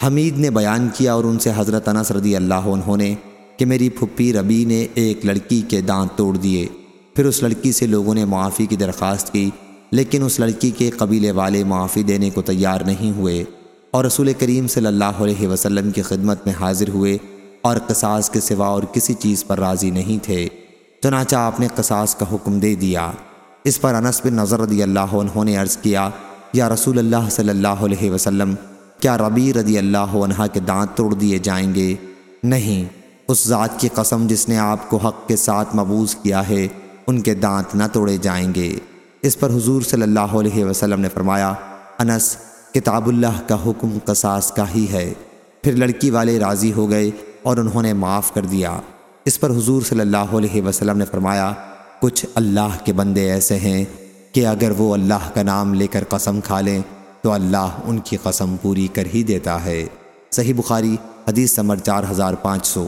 حمید نے بیان کیا اور ان سے حضرت انس رضی اللہ عنہ نے کہ میری پھپھی ربی نے ایک لڑکی کے دانت توڑ دیے۔ پھر اس لڑکی سے لوگوں نے معافی کی درخواست کی، لیکن اس لڑکی کے قبیلے والے معافی دینے کو تیار نہیں ہوئے اور رسول کریم صلی اللہ علیہ وسلم کی خدمت میں حاضر ہوئے اور قصاص کے سوا اور کسی چیز پر راضی نہیں تھے۔ چنانچہ آپ نے قصاص کا حکم دے دیا۔ اس پر انس بن نظر رضی اللہ عنہ نے عرض کیا، یا رسول اللہ صلی اللہ علیہ وسلم کیا ربی رضی اللہ عنہ کے دانت توڑ دیے جائیں گے؟ نہیں، اس ذات کی قسم جس نے آپ کو حق کے ساتھ مبوض کیا ہے، ان کے دانت نہ توڑے جائیں گے۔ اس پر حضور صلی اللہ علیہ وسلم نے فرمایا، انس، کتاب اللہ کا حکم قصاص کا ہی ہے۔ پھر لڑکی والے راضی ہو گئے اور انہوں نے معاف کر دیا۔ اس پر حضور صلی اللہ علیہ وسلم نے فرمایا، کچھ اللہ کے بندے ایسے ہیں کہ اگر وہ اللہ کا نام لے کر قسم کھا لیں تو اللہ ان کی قسم پوری کر ہی دیتا ہے۔ صحیح بخاری، حدیث نمبر چار ہزار پانچ سو۔